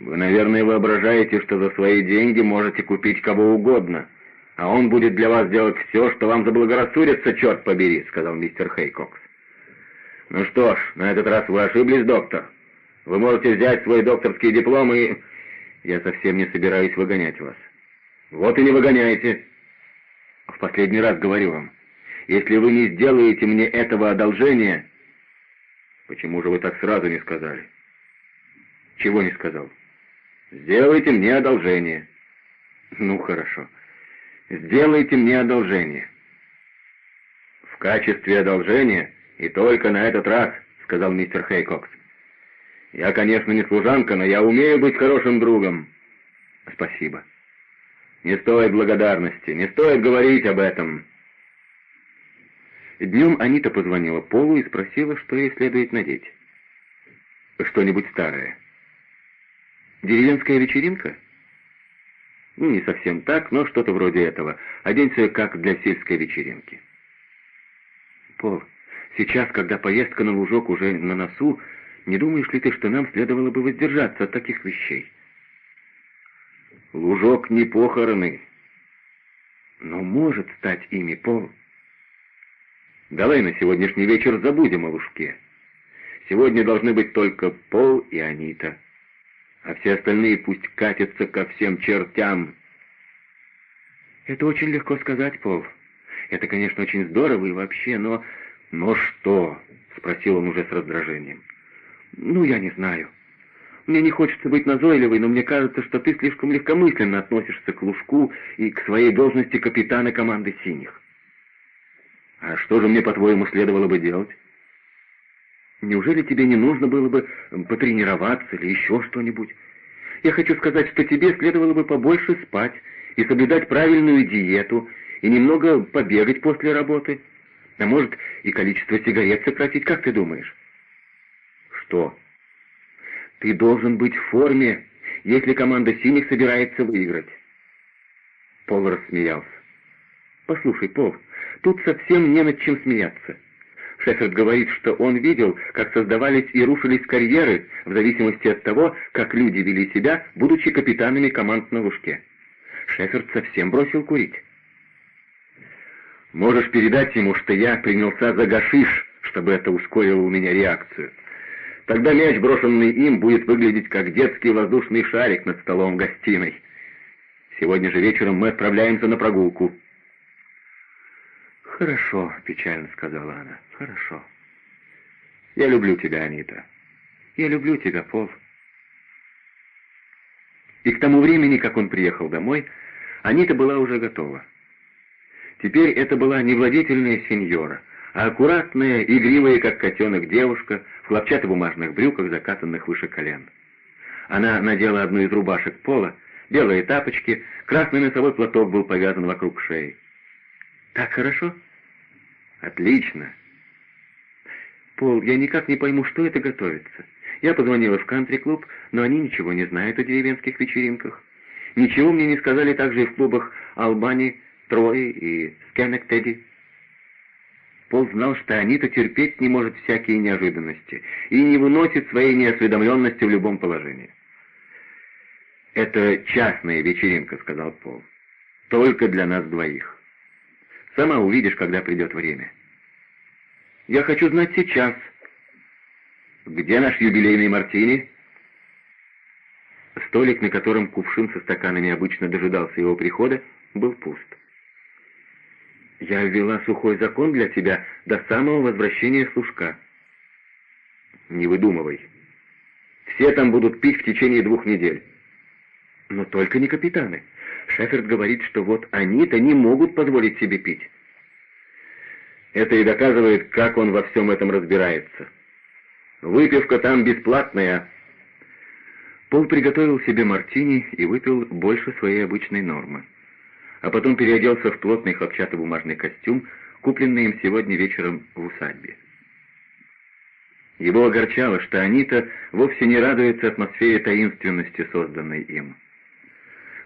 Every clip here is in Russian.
Вы, наверное, воображаете, что за свои деньги можете купить кого угодно, а он будет для вас делать все, что вам заблагорассудится, черт побери», — сказал мистер Хейкокс. «Ну что ж, на этот раз вы ошиблись, доктор. Вы можете взять свой докторский диплом и...» «Я совсем не собираюсь выгонять вас». «Вот и не выгоняйте». «В последний раз говорю вам, если вы не сделаете мне этого одолжения...» «Почему же вы так сразу не сказали?» «Чего не сказал?» «Сделайте мне одолжение». «Ну, хорошо. Сделайте мне одолжение». «В качестве одолжения и только на этот раз», — сказал мистер Хейкокс. «Я, конечно, не служанка, но я умею быть хорошим другом». «Спасибо». «Не стоит благодарности, не стоит говорить об этом». Днем Анита позвонила Полу и спросила, что ей следует надеть. «Что-нибудь старое». «Деревенская вечеринка?» «Ну, не совсем так, но что-то вроде этого. Оденься как для сельской вечеринки». «Пол, сейчас, когда поездка на лужок уже на носу, не думаешь ли ты, что нам следовало бы воздержаться от таких вещей?» «Лужок не похороны». «Но может стать ими, Пол». Давай на сегодняшний вечер забудем о Лужке. Сегодня должны быть только Пол и Анита. А все остальные пусть катятся ко всем чертям. Это очень легко сказать, Пол. Это, конечно, очень здорово и вообще, но... «Но что?» — спросил он уже с раздражением. «Ну, я не знаю. Мне не хочется быть назойливой, но мне кажется, что ты слишком легкомысленно относишься к Лужку и к своей должности капитана команды «Синих». А что же мне, по-твоему, следовало бы делать? Неужели тебе не нужно было бы потренироваться или еще что-нибудь? Я хочу сказать, что тебе следовало бы побольше спать и соблюдать правильную диету, и немного побегать после работы. А может, и количество сигарет сократить, как ты думаешь? Что? Ты должен быть в форме, если команда синих собирается выиграть. Пол рассмеялся. Послушай, Пол, Тут совсем не над чем смеяться. Шеферд говорит, что он видел, как создавались и рушились карьеры в зависимости от того, как люди вели себя, будучи капитанами команд на лужке. Шеферд совсем бросил курить. «Можешь передать ему, что я принялся за гашиш, чтобы это ускорило у меня реакцию. Тогда мяч, брошенный им, будет выглядеть как детский воздушный шарик над столом гостиной. Сегодня же вечером мы отправляемся на прогулку». «Хорошо», — печально сказала она, — «хорошо». «Я люблю тебя, Анита. Я люблю тебя, Пол». И к тому времени, как он приехал домой, Анита была уже готова. Теперь это была не владетельная сеньора, а аккуратная, игривая, как котенок, девушка в хлопчатобумажных брюках, закатанных выше колен. Она надела одну из рубашек Пола, белые тапочки, красный носовой платок был повязан вокруг шеи. «Так хорошо?» «Отлично!» «Пол, я никак не пойму, что это готовится. Я позвонила в кантри-клуб, но они ничего не знают о деревенских вечеринках. Ничего мне не сказали также и в клубах Албани, Трои и Скеннектеди». Пол знал, что Анита терпеть не может всякие неожиданности и не выносит своей неосведомленности в любом положении. «Это частная вечеринка», — сказал Пол. «Только для нас двоих». Сама увидишь, когда придет время. Я хочу знать сейчас. Где наш юбилейный мартини? Столик, на котором кувшин со стаканами обычно дожидался его прихода, был пуст. Я ввела сухой закон для тебя до самого возвращения служка. Не выдумывай. Все там будут пить в течение двух недель. Но только не капитаны. Шеферд говорит, что вот они-то не могут позволить себе пить. Это и доказывает, как он во всем этом разбирается. Выпивка там бесплатная. Пол приготовил себе мартини и выпил больше своей обычной нормы. А потом переоделся в плотный хлопчатобумажный костюм, купленный им сегодня вечером в усадьбе. Его огорчало, что Анита вовсе не радуется атмосфере таинственности, созданной им.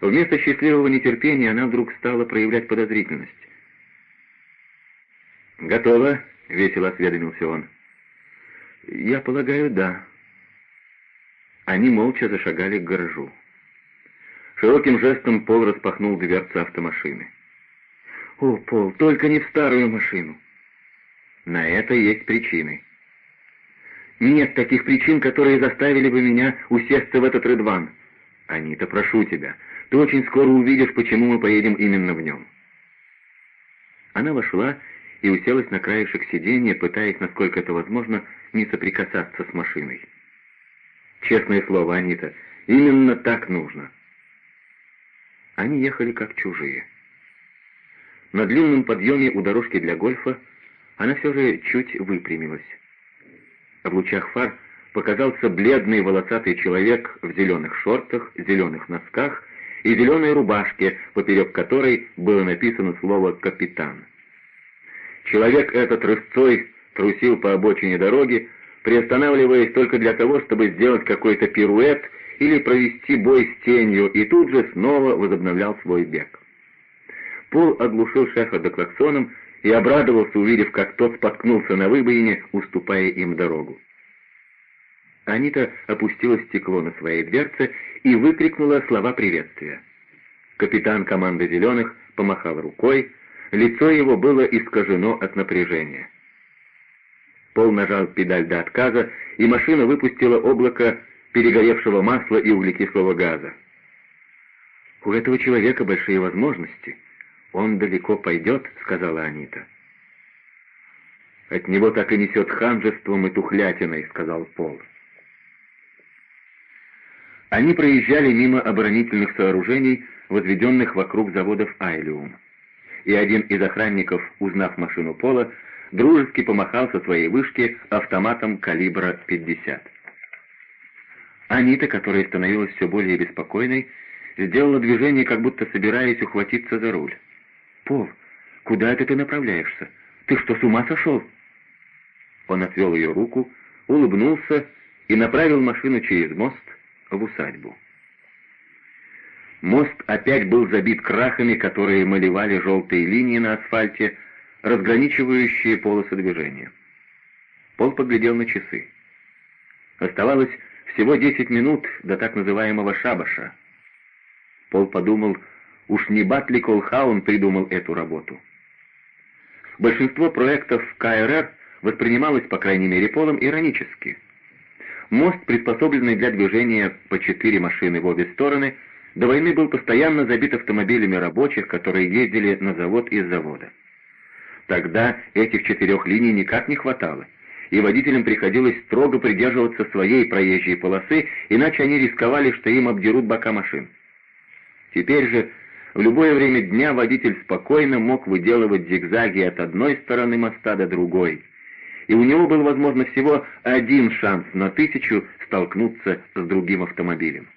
Вместо счастливого нетерпения она вдруг стала проявлять подозрительность. «Готово?» — весело осведомился он. «Я полагаю, да». Они молча зашагали к гаражу. Широким жестом Пол распахнул дверцу автомашины. «О, Пол, только не в старую машину!» «На это есть причины». «Нет таких причин, которые заставили бы меня усесться в этот Редван». «Анита, прошу тебя, ты очень скоро увидишь, почему мы поедем именно в нем». Она вошла и уселась на краешек сиденья, пытаясь, насколько это возможно, не соприкасаться с машиной. «Честное слово, Анита, именно так нужно». Они ехали как чужие. На длинном подъеме у дорожки для гольфа она все же чуть выпрямилась. В лучах фар показался бледный волосатый человек в зеленых шортах, зеленых носках и зеленой рубашке, поперек которой было написано слово «капитан». Человек этот рысцой трусил по обочине дороги, приостанавливаясь только для того, чтобы сделать какой-то пируэт или провести бой с тенью, и тут же снова возобновлял свой бег. Пол оглушил Шефарда клаксоном и обрадовался, увидев, как тот споткнулся на выбоине, уступая им дорогу. Анита опустила стекло на своей дверце и выкрикнула слова приветствия. Капитан команды «Зеленых» помахал рукой, лицо его было искажено от напряжения. Пол нажал педаль до отказа, и машина выпустила облако перегоревшего масла и углекислого газа. «У этого человека большие возможности. Он далеко пойдет», — сказала Анита. «От него так и несет ханжеством и тухлятиной», — сказал Пол. Они проезжали мимо оборонительных сооружений, возведенных вокруг заводов «Айлиум». И один из охранников, узнав машину Пола, дружески помахал со своей вышки автоматом калибра 50. Анита, которая становилась все более беспокойной, сделала движение, как будто собираясь ухватиться за руль. «Пол, куда это ты направляешься? Ты что, с ума сошел?» Он отвел ее руку, улыбнулся и направил машину через мост в усадьбу. Мост опять был забит крахами, которые малевали желтые линии на асфальте, разграничивающие полосы движения. Пол поглядел на часы. Оставалось всего десять минут до так называемого шабаша. Пол подумал, уж не Батли Колхаун придумал эту работу. Большинство проектов КРР воспринималось, по крайней мере, Полом иронически. Мост, приспособленный для движения по четыре машины в обе стороны, до войны был постоянно забит автомобилями рабочих, которые ездили на завод из завода. Тогда этих четырех линий никак не хватало и водителям приходилось строго придерживаться своей проезжей полосы, иначе они рисковали, что им обдерут бока машин. Теперь же в любое время дня водитель спокойно мог выделывать зигзаги от одной стороны моста до другой, и у него был, возможно, всего один шанс на тысячу столкнуться с другим автомобилем.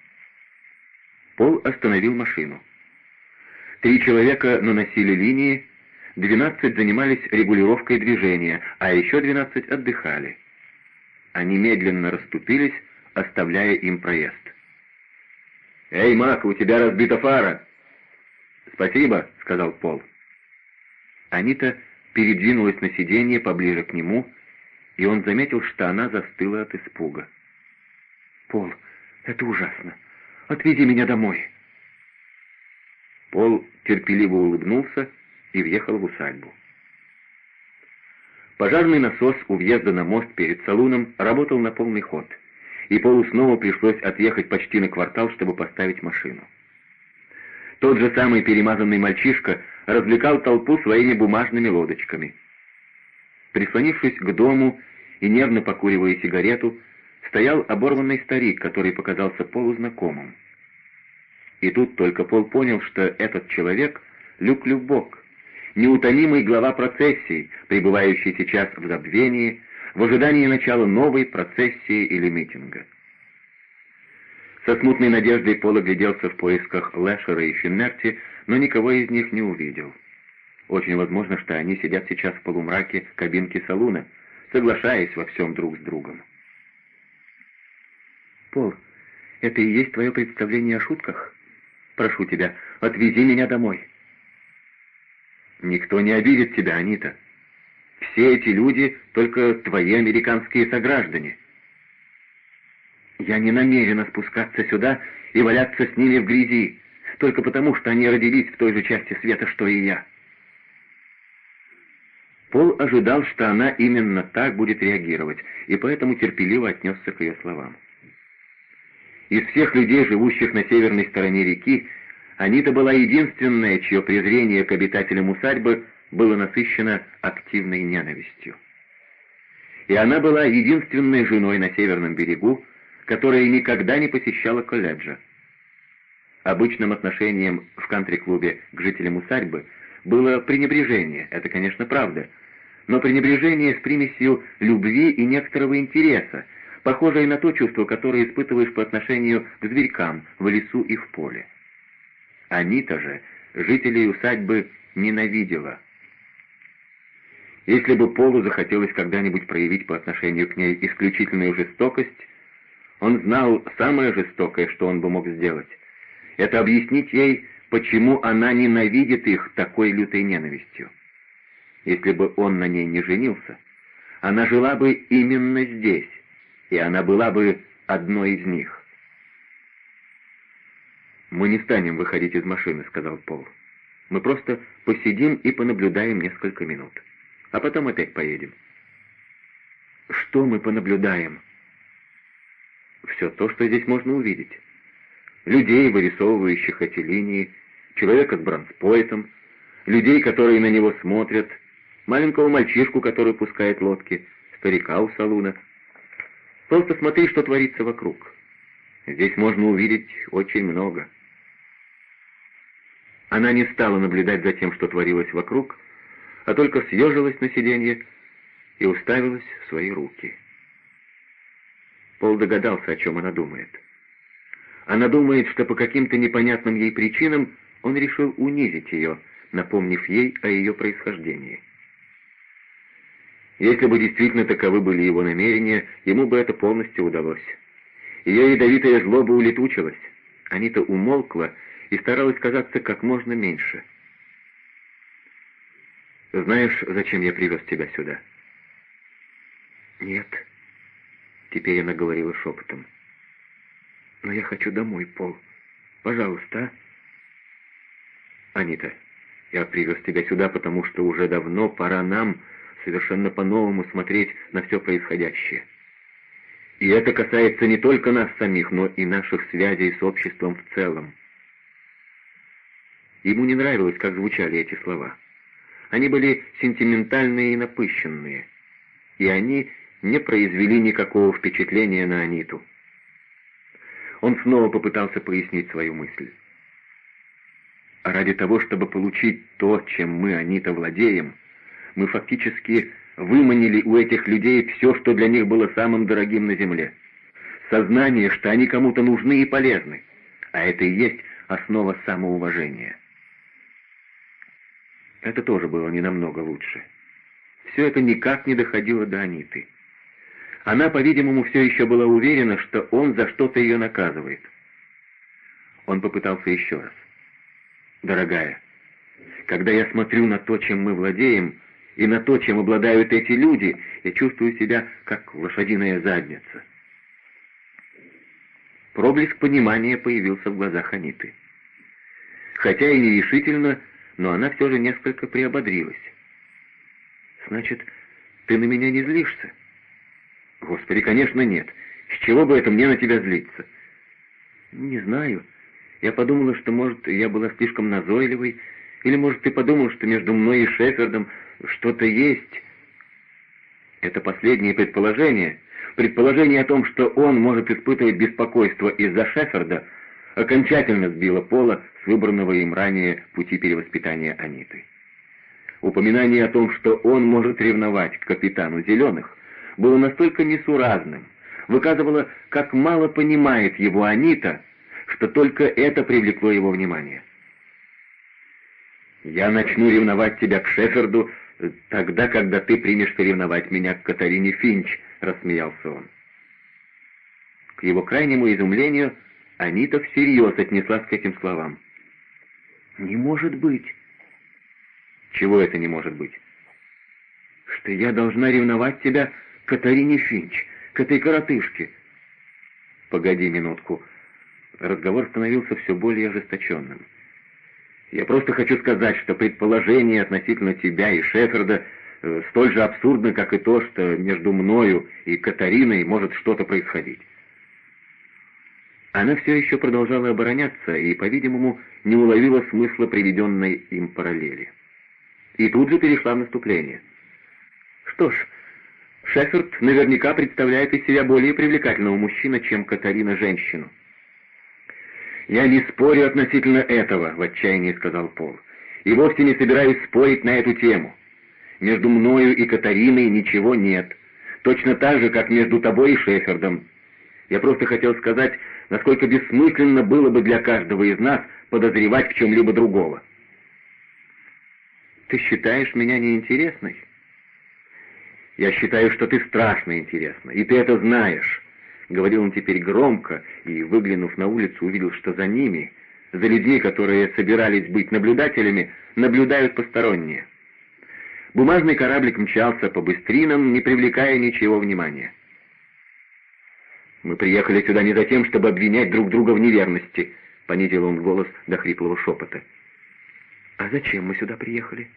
Пол остановил машину. Три человека наносили линии, 12 занимались регулировкой движения, а еще 12 отдыхали. Они медленно расступились, оставляя им проезд. «Эй, Мак, у тебя разбита фара!» «Спасибо», — сказал Пол. Анита передвинулась на сиденье поближе к нему, и он заметил, что она застыла от испуга. «Пол, это ужасно. Отвези меня домой». Пол терпеливо улыбнулся и въехал в усадьбу. Пожарный насос у въезда на мост перед салуном работал на полный ход, и Полу снова пришлось отъехать почти на квартал, чтобы поставить машину. Тот же самый перемазанный мальчишка развлекал толпу своими бумажными лодочками. Прислонившись к дому и нервно покуривая сигарету, стоял оборванный старик, который показался Полу знакомым. И тут только Пол понял, что этот человек — Люк Любок, неутомимый глава процессии, пребывающий сейчас в забвении, в ожидании начала новой процессии или митинга. Со смутной надеждой Пол огляделся в поисках Лэшера и Финнерти, но никого из них не увидел. Очень возможно, что они сидят сейчас в полумраке кабинки салуна, соглашаясь во всем друг с другом. «Пол, это и есть твое представление о шутках? Прошу тебя, отвези меня домой». Никто не обидит тебя, Анита. Все эти люди — только твои американские сограждане. Я не намерена спускаться сюда и валяться с ними в грязи, только потому, что они родились в той же части света, что и я. Пол ожидал, что она именно так будет реагировать, и поэтому терпеливо отнесся к ее словам. Из всех людей, живущих на северной стороне реки, Анита была единственная, чье презрение к обитателям усадьбы было насыщено активной ненавистью. И она была единственной женой на северном берегу, которая никогда не посещала колледжа. Обычным отношением в кантри-клубе к жителям усадьбы было пренебрежение, это, конечно, правда, но пренебрежение с примесью любви и некоторого интереса, похожее на то чувство, которое испытываешь по отношению к зверькам в лесу и в поле. Анита же жителей усадьбы ненавидела. Если бы Полу захотелось когда-нибудь проявить по отношению к ней исключительную жестокость, он знал самое жестокое, что он бы мог сделать. Это объяснить ей, почему она ненавидит их такой лютой ненавистью. Если бы он на ней не женился, она жила бы именно здесь, и она была бы одной из них. «Мы не станем выходить из машины», — сказал Пол. «Мы просто посидим и понаблюдаем несколько минут. А потом опять поедем». «Что мы понаблюдаем?» «Все то, что здесь можно увидеть. Людей, вырисовывающих эти линии, человека с бронспойтом, людей, которые на него смотрят, маленького мальчишку, который пускает лодки, старика у салуна. Просто смотри, что творится вокруг. Здесь можно увидеть очень много». Она не стала наблюдать за тем, что творилось вокруг, а только съежилась на сиденье и уставилась в свои руки. Пол догадался, о чем она думает. Она думает, что по каким-то непонятным ей причинам он решил унизить ее, напомнив ей о ее происхождении. Если бы действительно таковы были его намерения, ему бы это полностью удалось. Ее ядовитая злоба улетучилась. Анита умолкла и старалась казаться как можно меньше. «Знаешь, зачем я привез тебя сюда?» «Нет», — теперь она говорила шепотом. «Но я хочу домой, Пол. Пожалуйста, а?» «Анита, я привез тебя сюда, потому что уже давно пора нам совершенно по-новому смотреть на все происходящее. И это касается не только нас самих, но и наших связей с обществом в целом. Ему не нравилось, как звучали эти слова. Они были сентиментальные и напыщенные, и они не произвели никакого впечатления на Аниту. Он снова попытался пояснить свою мысль. Ради того, чтобы получить то, чем мы, Анита, владеем, мы фактически выманили у этих людей все, что для них было самым дорогим на земле. Сознание, что они кому-то нужны и полезны, а это и есть основа самоуважения. Это тоже было не намного лучше. Все это никак не доходило до Аниты. Она, по-видимому, все еще была уверена, что он за что-то ее наказывает. Он попытался еще раз. «Дорогая, когда я смотрю на то, чем мы владеем, и на то, чем обладают эти люди, я чувствую себя как лошадиная задница». Проблеск понимания появился в глазах Аниты. Хотя и нерешительно, но она все же несколько приободрилась. «Значит, ты на меня не злишься?» «Господи, конечно, нет. С чего бы это мне на тебя злиться?» «Не знаю. Я подумала, что, может, я была слишком назойливой, или, может, ты подумал, что между мной и Шефердом что-то есть?» Это последнее предположение, предположение о том, что он может испытывать беспокойство из-за Шеферда, окончательно сбило Пола с выбранного им ранее пути перевоспитания Аниты. Упоминание о том, что он может ревновать к капитану Зеленых, было настолько несуразным, выказывало, как мало понимает его Анита, что только это привлекло его внимание. «Я начну ревновать тебя к Шеферду тогда, когда ты примешься ревновать меня к Катарине Финч», — рассмеялся он. К его крайнему изумлению Анита всерьез отнеслась к этим словам. «Не может быть!» «Чего это не может быть?» «Что я должна ревновать тебя Катарине Финч, к этой коротышке. «Погоди минутку». Разговор становился все более ожесточенным. «Я просто хочу сказать, что предположение относительно тебя и Шеферда э, столь же абсурдно, как и то, что между мною и Катариной может что-то происходить». Она все еще продолжала обороняться и, по-видимому, не уловила смысла приведенной им параллели. И тут же перешла в наступление. «Что ж, Шеферд наверняка представляет из себя более привлекательного мужчину, чем Катарина женщину. «Я не спорю относительно этого», — в отчаянии сказал Пол. «И вовсе не собираюсь спорить на эту тему. Между мною и Катариной ничего нет, точно так же, как между тобой и Шефердом. Я просто хотел сказать, насколько бессмысленно было бы для каждого из нас подозревать в чем-либо другого». «Ты считаешь меня неинтересной?» Я считаю, что ты страшно интересна, и ты это знаешь», — говорил он теперь громко, и, выглянув на улицу, увидел, что за ними, за людьми, которые собирались быть наблюдателями, наблюдают посторонние. Бумажный кораблик мчался по быстринам, не привлекая ничего внимания. «Мы приехали сюда не за тем, чтобы обвинять друг друга в неверности», — понизил он голос до хриплого шепота. «А зачем мы сюда приехали?»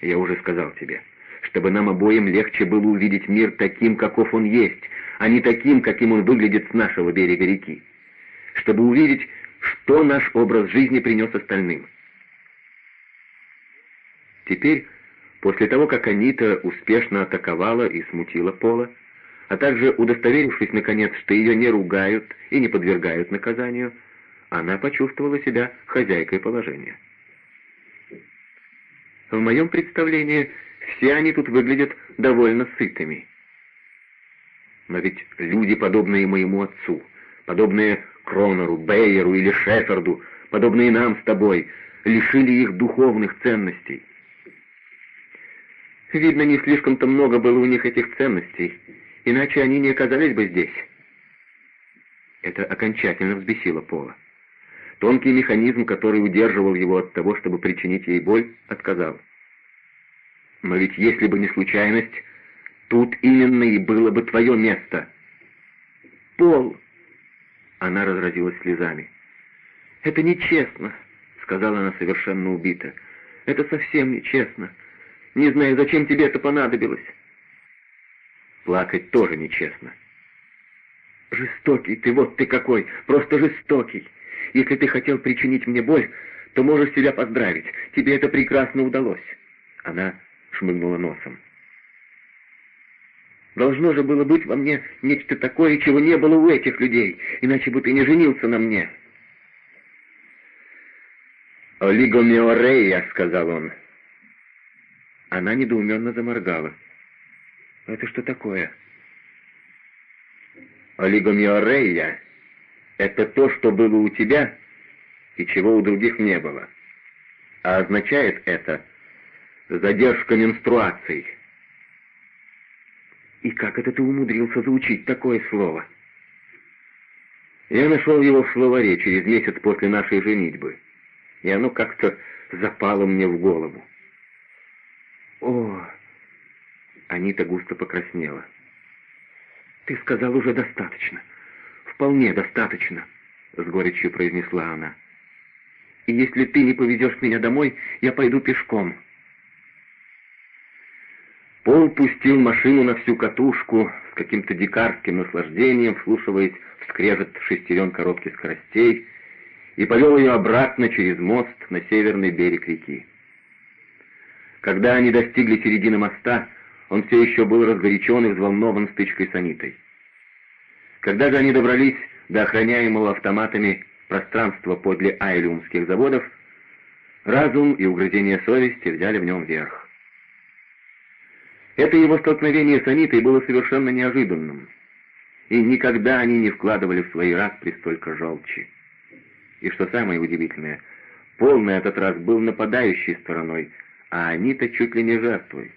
«Я уже сказал тебе» чтобы нам обоим легче было увидеть мир таким, каков он есть, а не таким, каким он выглядит с нашего берега реки. Чтобы увидеть, что наш образ жизни принес остальным. Теперь, после того, как Анита успешно атаковала и смутила Пола, а также удостоверившись, наконец, что ее не ругают и не подвергают наказанию, она почувствовала себя хозяйкой положения. В моем представлении все они тут выглядят довольно сытыми. Но ведь люди, подобные моему отцу, подобные Кронеру, Бейеру или Шеферду, подобные нам с тобой, лишили их духовных ценностей. Видно, не слишком-то много было у них этих ценностей, иначе они не оказались бы здесь. Это окончательно взбесило Пола. Тонкий механизм, который удерживал его от того, чтобы причинить ей боль, отказал. Но ведь если бы не случайность, тут именно и было бы твое место. Пол! Она разразилась слезами. «Это нечестно», — сказала она совершенно убито. «Это совсем нечестно. Не знаю, зачем тебе это понадобилось». Плакать тоже нечестно. «Жестокий ты, вот ты какой, просто жестокий. Если ты хотел причинить мне боль, то можешь себя поздравить. Тебе это прекрасно удалось». Она шмыгнула носом. Должно же было быть во мне нечто такое, чего не было у этих людей, иначе бы ты не женился на мне. «Олигомеорея», — сказал он. Она недоуменно заморгала. «Это что такое?» «Олигомеорея — это то, что было у тебя и чего у других не было. А означает это — задержка менструаций. И как это ты умудрился заучить такое слово? Я нашел его в словаре через месяц после нашей женитьбы, и оно как-то запало мне в голову. О, Анита густо покраснела. Ты сказал уже достаточно, вполне достаточно, с горечью произнесла она. И если ты не повезешь меня домой, я пойду пешком. Пол пустил машину на всю катушку с каким-то дикарским наслаждением, вслушиваясь в скрежет шестерен коробки скоростей, и повел ее обратно через мост на северный берег реки. Когда они достигли середины моста, он все еще был разгорячен и взволнован стычкой с Анитой. Когда же они добрались до охраняемого автоматами пространства подле айлиумских заводов, разум и угрызение совести взяли в нем верх. Это его столкновение с Анитой было совершенно неожиданным, и никогда они не вкладывали в свои распри столько желчи. И что самое удивительное, полный этот раз был нападающей стороной, а Анита чуть ли не жертвой.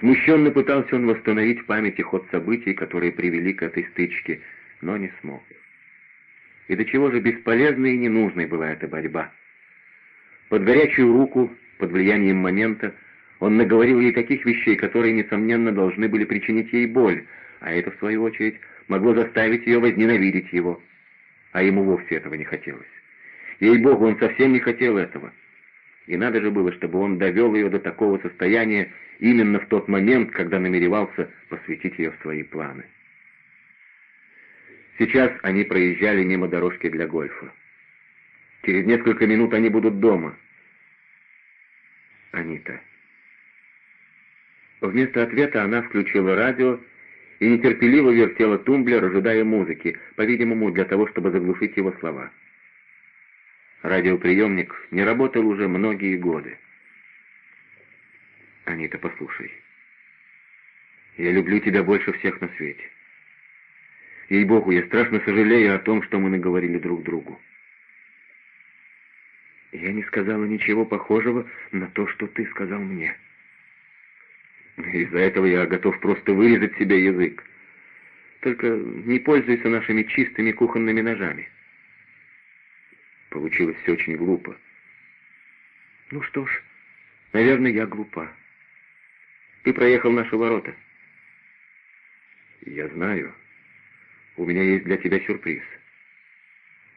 Смущенно пытался он восстановить в памяти ход событий, которые привели к этой стычке, но не смог. И до чего же бесполезной и ненужной была эта борьба. Под горячую руку, под влиянием момента, он наговорил ей таких вещей, которые, несомненно, должны были причинить ей боль, а это, в свою очередь, могло заставить ее возненавидеть его. А ему вовсе этого не хотелось. Ей-богу, он совсем не хотел этого. И надо же было, чтобы он довел ее до такого состояния именно в тот момент, когда намеревался посвятить ее в свои планы. Сейчас они проезжали мимо дорожки для гольфа. Через несколько минут они будут дома. Анита. Вместо ответа она включила радио и нетерпеливо вертела тумблер, ожидая музыки, по-видимому, для того, чтобы заглушить его слова. Радиоприемник не работал уже многие годы. «Анита, послушай. Я люблю тебя больше всех на свете. Ей-богу, я страшно сожалею о том, что мы наговорили друг другу. Я не сказала ничего похожего на то, что ты сказал мне. Из-за этого я готов просто вырезать себе язык. Только не пользуйся нашими чистыми кухонными ножами. Получилось все очень глупо. Ну что ж, наверное, я глупа. Ты проехал наши ворота. Я знаю. У меня есть для тебя сюрприз.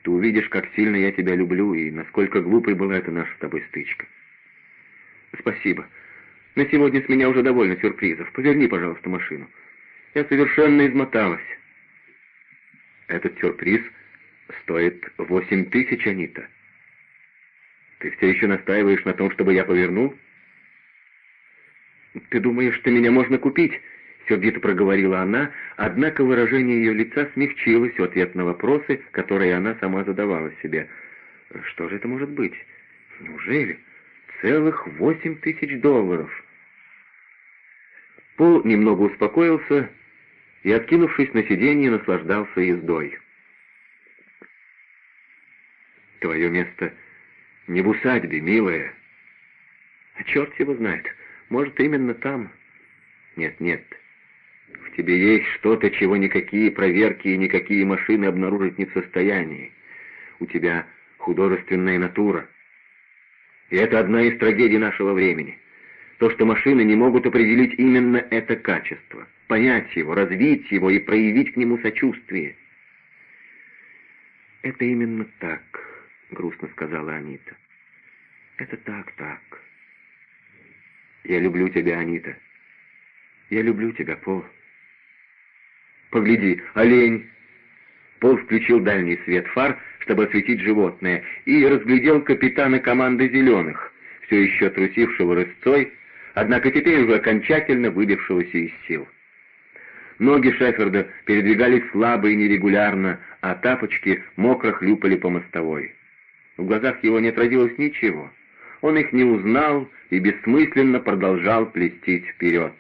Ты увидишь, как сильно я тебя люблю и насколько глупой была эта наша с тобой стычка. Спасибо. На сегодня с меня уже довольно сюрпризов. Поверни, пожалуйста, машину. Я совершенно измоталась. Этот сюрприз стоит восемь тысяч, Анита. Ты все еще настаиваешь на том, чтобы я повернул? Ты думаешь, что меня можно купить? Сердито проговорила она, однако выражение ее лица смягчилось в ответ на вопросы, которые она сама задавала себе. Что же это может быть? Неужели? Целых восемь тысяч долларов. Пол немного успокоился и, откинувшись на сиденье, наслаждался ездой. «Твое место не в усадьбе, милая». «А черт его знает, может, именно там». «Нет, нет, в тебе есть что-то, чего никакие проверки и никакие машины обнаружить не в состоянии. У тебя художественная натура». И это одна из трагедий нашего времени. То, что машины не могут определить именно это качество, понять его, развить его и проявить к нему сочувствие. «Это именно так», — грустно сказала Анита. «Это так, так. Я люблю тебя, Анита. Я люблю тебя, Пол. Погляди, олень!» Пол включил дальний свет фар, чтобы осветить животное, и разглядел капитана команды «Зеленых», все еще трусившего рысцой, однако теперь уже окончательно выбившегося из сил. Ноги Шеферда передвигались слабо и нерегулярно, а тапочки мокро хлюпали по мостовой. В глазах его не отразилось ничего. Он их не узнал и бессмысленно продолжал плестить вперед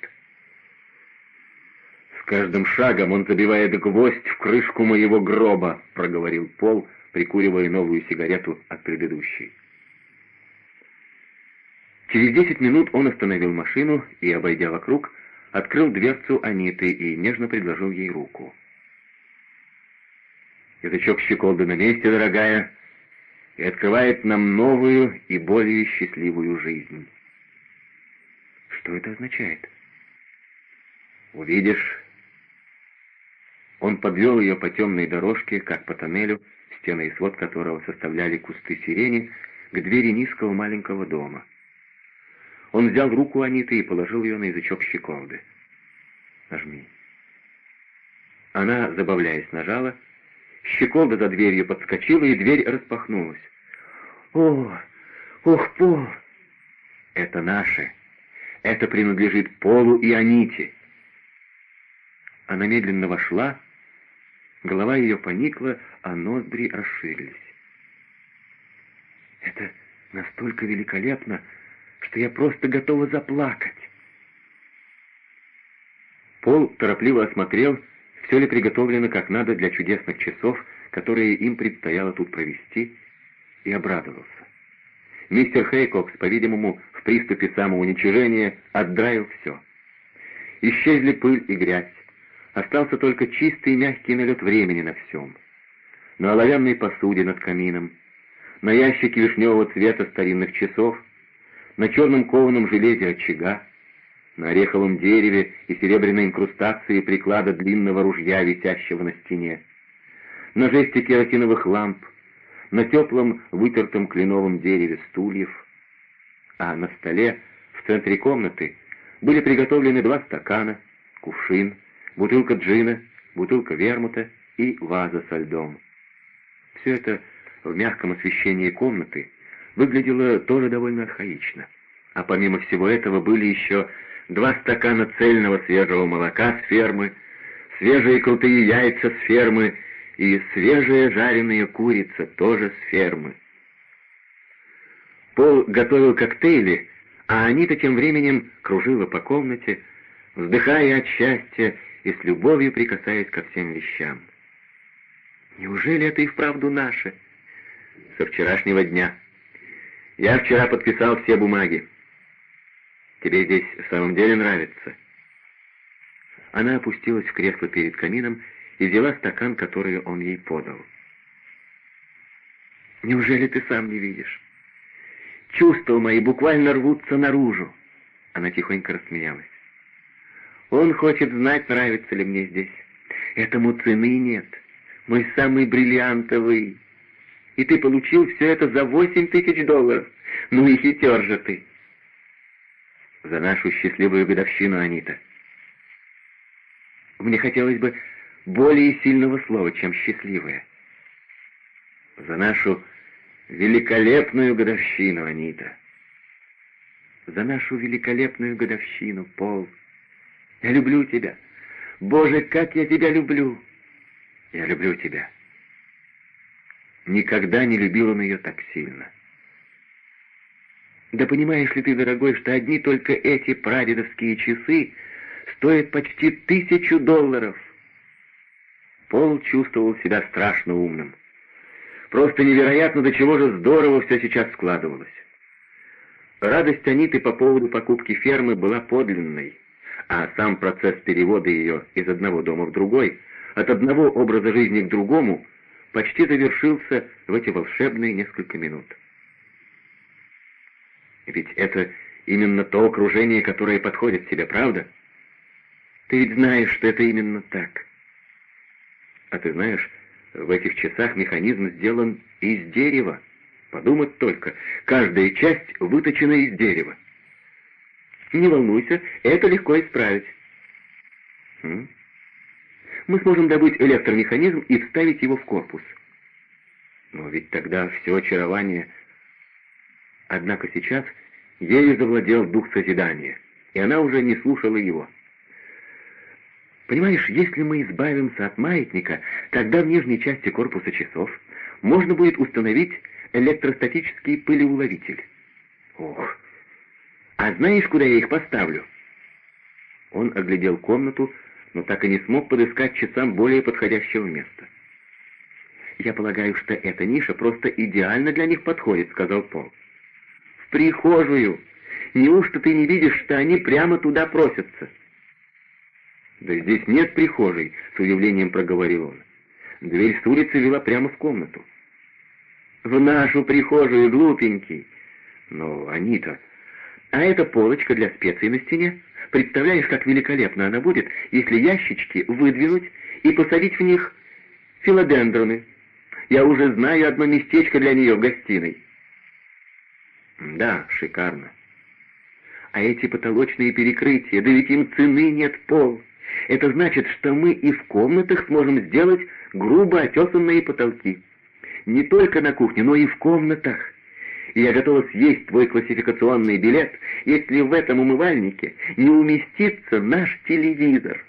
каждым шагом он забивает гвоздь в крышку моего гроба», — проговорил Пол, прикуривая новую сигарету от предыдущей. Через десять минут он остановил машину и, обойдя вокруг, открыл дверцу Аниты и нежно предложил ей руку. «Язычок щеколды на месте, дорогая, и открывает нам новую и более счастливую жизнь». «Что это означает?» «Увидишь, он подвел ее по темной дорожке, как по тоннелю, стены и свод которого составляли кусты сирени, к двери низкого маленького дома. Он взял руку Аниты и положил ее на язычок щеколды. «Нажми». Она, забавляясь, нажала. Щеколда за дверью подскочила, и дверь распахнулась. «О, ох, Пол!» «Это наше. Это принадлежит Полу и Аните». Она медленно вошла, Голова ее поникла, а ноздри расширились. «Это настолько великолепно, что я просто готова заплакать!» Пол торопливо осмотрел, все ли приготовлено как надо для чудесных часов, которые им предстояло тут провести, и обрадовался. Мистер Хейкокс, по-видимому, в приступе самоуничижения отдраил все. Исчезли пыль и грязь, Остался только чистый и мягкий налет времени на всем. На оловянной посуде над камином, на ящике вишневого цвета старинных часов, на черном кованом железе очага, на ореховом дереве и серебряной инкрустации приклада длинного ружья, висящего на стене, на жесте керосиновых ламп, на теплом вытертом кленовом дереве стульев, а на столе в центре комнаты были приготовлены два стакана, кувшин, бутылка джина, бутылка вермута и ваза со льдом. Все это в мягком освещении комнаты выглядело тоже довольно архаично. А помимо всего этого были еще два стакана цельного свежего молока с фермы, свежие крутые яйца с фермы и свежая жареная курица тоже с фермы. Пол готовил коктейли, а Анита тем временем кружила по комнате, вздыхая от счастья и с любовью прикасаясь ко всем вещам. Неужели это и вправду наше? Со вчерашнего дня. Я вчера подписал все бумаги. Тебе здесь в самом деле нравится?» Она опустилась в кресло перед камином и взяла стакан, который он ей подал. «Неужели ты сам не видишь? Чувства мои буквально рвутся наружу!» Она тихонько рассмеялась. «Он хочет знать, нравится ли мне здесь. Этому цены нет. Мой самый бриллиантовый. И ты получил все это за восемь тысяч долларов. Ну и хитер же ты!» за нашу счастливую годовщину, Анита. Мне хотелось бы более сильного слова, чем счастливое. За нашу великолепную годовщину, Анита. За нашу великолепную годовщину, Пол. Я люблю тебя. Боже, как я тебя люблю. Я люблю тебя. Никогда не любил он ее так сильно. Да понимаешь ли ты, дорогой, что одни только эти прадедовские часы стоят почти тысячу долларов? Пол чувствовал себя страшно умным. Просто невероятно, до чего же здорово все сейчас складывалось. Радость Аниты по поводу покупки фермы была подлинной, а сам процесс перевода ее из одного дома в другой, от одного образа жизни к другому, почти завершился в эти волшебные несколько минут. Ведь это именно то окружение, которое подходит тебе, правда? Ты ведь знаешь, что это именно так. А ты знаешь, в этих часах механизм сделан из дерева. Подумать только, каждая часть выточена из дерева. Не волнуйся, это легко исправить. М? Мы сможем добыть электромеханизм и вставить его в корпус. Но ведь тогда все очарование Однако сейчас ею завладел дух созидания, и она уже не слушала его. Понимаешь, если мы избавимся от маятника, тогда в нижней части корпуса часов можно будет установить электростатический пылеуловитель. Ох, а знаешь, куда я их поставлю? Он оглядел комнату, но так и не смог подыскать часам более подходящего места. «Я полагаю, что эта ниша просто идеально для них подходит», — сказал Пол прихожую. Неужто ты не видишь, что они прямо туда просятся?» «Да здесь нет прихожей», — с удивлением проговорил он. Дверь с улицы вела прямо в комнату. «В нашу прихожую, глупенький!» «Но, Анита, а эта полочка для специй на стене? Представляешь, как великолепно она будет, если ящички выдвинуть и посадить в них филодендроны? Я уже знаю одно местечко для нее в гостиной». Да, шикарно. А эти потолочные перекрытия, да ведь им цены нет пол. Это значит, что мы и в комнатах сможем сделать грубо отесанные потолки. Не только на кухне, но и в комнатах. И я готова съесть твой классификационный билет, если в этом умывальнике не уместится наш телевизор.